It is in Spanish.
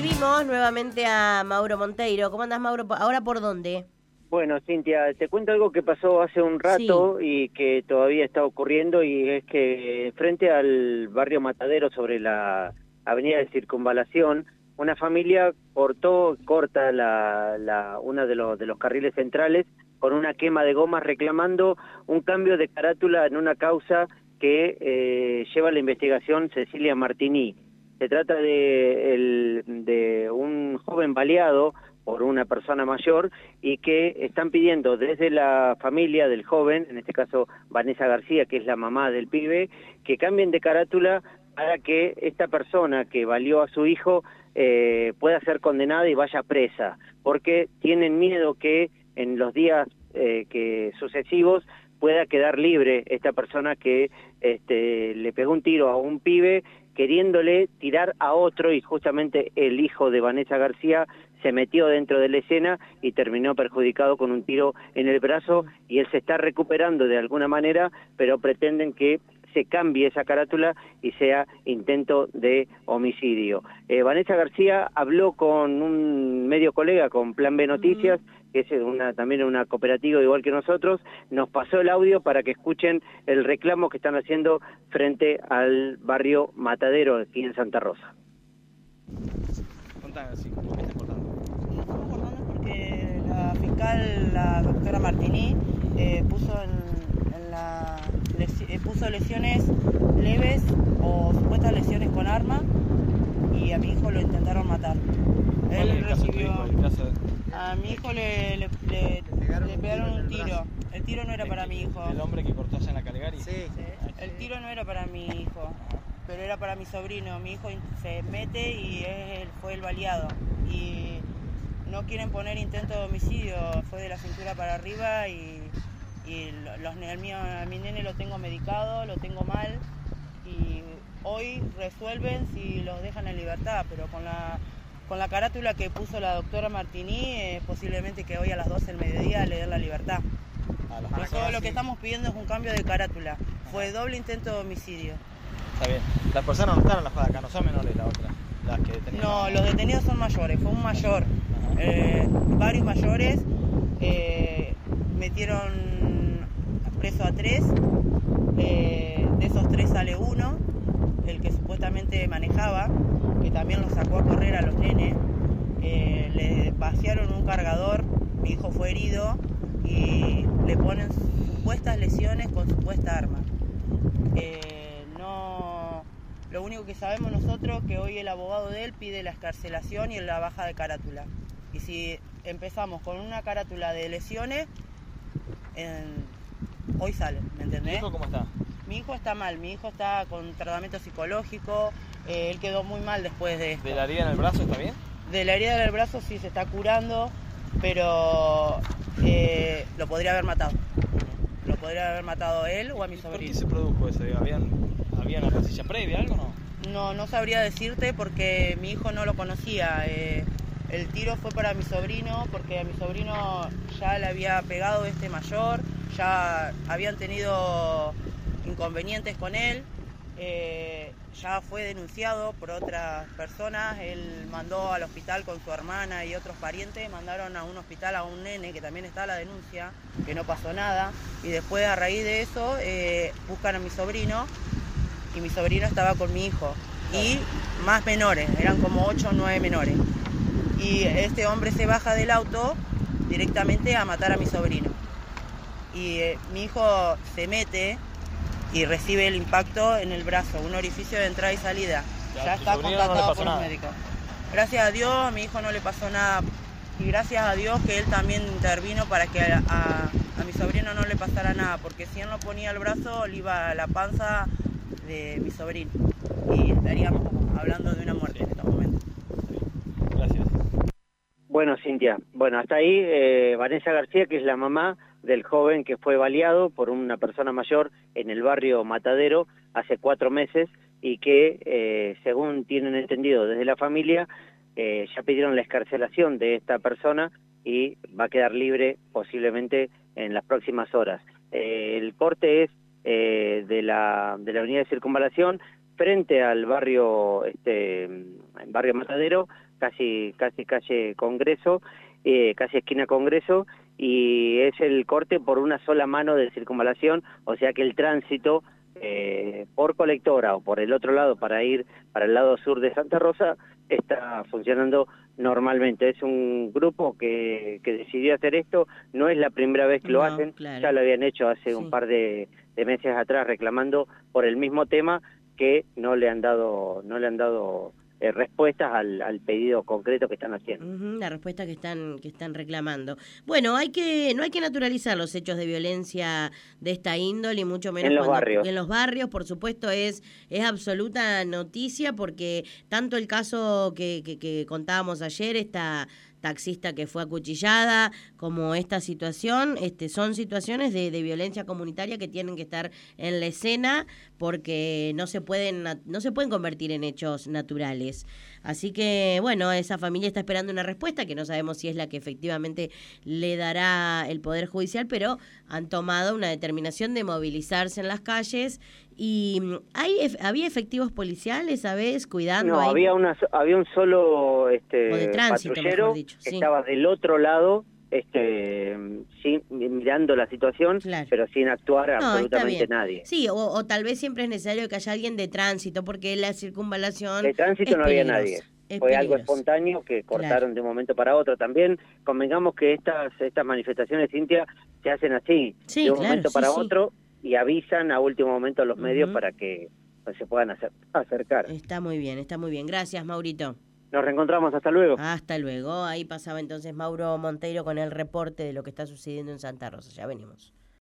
recibimos nuevamente a Mauro Monteiro. ¿Cómo andas, Mauro? ¿Ahora por dónde? Bueno, Cintia, te cuento algo que pasó hace un rato y que todavía está ocurriendo y es que frente al barrio Matadero sobre la avenida de Circunvalación, una familia cortó, corta la, la, una de los, de los carriles centrales con una quema de gomas reclamando un cambio de carátula en una causa que eh, lleva la investigación Cecilia Martini. Se trata de, un joven baleado por una persona mayor y que están pidiendo desde la familia del joven, en este caso Vanessa García, que es la mamá del pibe, que cambien de carátula para que esta persona que valió a su hijo eh, pueda ser condenada y vaya presa, porque tienen miedo que en los días eh, que sucesivos pueda quedar libre esta persona que este, le pegó un tiro a un pibe queriéndole tirar a otro y justamente el hijo de Vanessa García se metió dentro de la escena y terminó perjudicado con un tiro en el brazo y él se está recuperando de alguna manera, pero pretenden que se cambie esa carátula y sea intento de homicidio. Eh, Vanessa García habló con un medio colega, con Plan B Noticias, que es una, también una cooperativa igual que nosotros, nos pasó el audio para que escuchen el reclamo que están haciendo frente al barrio Matadero aquí en Santa Rosa. sí, ¿cómo está importando? Estamos importando porque la fiscal, la doctora Martini, eh, puso en, la, eh, puso lesiones leves o supuestas lesiones con arma y a mi hijo lo intentaron matar. Él recibió... A mi hijo le, le, pegaron un tiro. El tiro no era para mi hijo. ¿El hombre que cortó allá en la Calegari? Sí. El tiro no era para mi hijo, pero era para mi sobrino. Mi hijo se mete y él fue el baleado. Y no quieren poner intento de homicidio. Fue de la cintura para arriba y, los, el mío, a mi nene lo tengo medicado, lo tengo mal. Y hoy resuelven si los dejan en libertad, pero con la con la carátula que puso la doctora Martini, eh, posiblemente que hoy a las 12 del mediodía le den la libertad. todo lo que estamos pidiendo es un cambio de carátula. Fue doble intento de homicidio. Está bien. Las personas no están en la acá, no son menores la otra. Las que no, los detenidos son mayores. Fue un mayor. Eh, varios mayores. Eh, metieron tres. de esos tres sale uno, el que supuestamente manejaba que también los sacó a correr a los nenes. Eh, le vaciaron un cargador, mi hijo fue herido y le ponen supuestas lesiones con supuesta arma. Eh, no, lo único que sabemos nosotros que hoy el abogado de él pide la escarcelación y la baja de carátula. Y si empezamos con una carátula de lesiones, hoy sale, ¿me entendés? ¿Mi hijo cómo está? Mi hijo está mal, mi hijo está con tratamiento psicológico, eh, él quedó muy mal después de esto. ¿De la herida en el brazo está bien? De la herida en el brazo sí se está curando, pero eh, lo podría haber matado. Lo podría haber matado él o a mi sobrino. ¿Por qué se produjo eso? ¿Habían, ¿Había una casilla previa, algo no? No, no sabría decirte porque mi hijo no lo conocía. Eh, el tiro fue para mi sobrino porque a mi sobrino ya le había pegado este mayor, ya habían tenido inconvenientes con él eh, ya fue denunciado por otras personas, él mandó al hospital con su hermana y otros parientes, mandaron a un hospital a un nene que también está la denuncia, que no pasó nada, y después a raíz de eso eh, buscan a mi sobrino y mi sobrino estaba con mi hijo y más menores, eran como 8 o 9 menores. Y este hombre se baja del auto directamente a matar a mi sobrino. Y eh, mi hijo se mete y recibe el impacto en el brazo, un orificio de entrada y salida. Ya, está contactado por los médicos. Gracias a Dios a mi hijo no le pasó nada y gracias a Dios que él también intervino para que a, mi sobrino no le pasara nada, porque si él no ponía el brazo le iba a la panza de mi sobrino y estaríamos hablando de una muerte en este momento. Gracias. Bueno, Cintia, bueno, hasta ahí eh, Vanessa García, que es la mamá del joven que fue baleado por una persona mayor en el barrio Matadero hace cuatro meses y que, eh, según tienen entendido desde la familia, eh, ya pidieron la escarcelación de esta persona y va a quedar libre posiblemente en las próximas horas. Eh, el corte es de, la, de la avenida de Circunvalación frente al barrio, este, barrio Matadero, casi casi calle Congreso, casi esquina Congreso, y es el corte por una sola mano de circunvalación, o sea que el tránsito eh, por colectora o por el otro lado para ir para el lado sur de Santa Rosa está funcionando normalmente. Es un grupo que, que decidió hacer esto, no es la primera vez que lo hacen, ya lo habían hecho hace un par de, de meses atrás reclamando por el mismo tema que no le han dado no le han dado eh, respuestas al, al, pedido concreto que están haciendo. la respuesta que están que están reclamando. Bueno, hay que no hay que naturalizar los hechos de violencia de esta índole y mucho menos en los barrios. En los barrios, por supuesto, es es absoluta noticia porque tanto el caso que, que, que contábamos ayer esta taxista que fue acuchillada, como esta situación, este, son situaciones de, violencia comunitaria que tienen que estar en la escena porque no se pueden no se pueden convertir en hechos naturales. Así que bueno, esa familia está esperando una respuesta que no sabemos si es la que efectivamente le dará el poder judicial, pero han tomado una determinación de movilizarse en las calles y hay había efectivos policiales, ¿sabes? Cuidando. No, había una había un solo este de tránsito, patrullero dicho, que estaba del otro lado este sí, mirando la situación, claro. pero sin actuar no, absolutamente nadie. Sí, o, o, tal vez siempre es necesario que haya alguien de tránsito, porque la circunvalación. De tránsito no había nadie. Es Fue peligroso. algo espontáneo que cortaron Claro. de un momento para otro. También convengamos que estas estas manifestaciones, Cintia, se hacen así, Sí, de un claro, momento sí, para sí. otro y avisan a último momento a los medios para que pues, se puedan acer- acercar. Está muy bien, está muy bien. Gracias, Maurito. Nos reencontramos, hasta luego. Hasta luego. Ahí pasaba entonces Mauro Monteiro con el reporte de lo que está sucediendo en Santa Rosa. Ya venimos.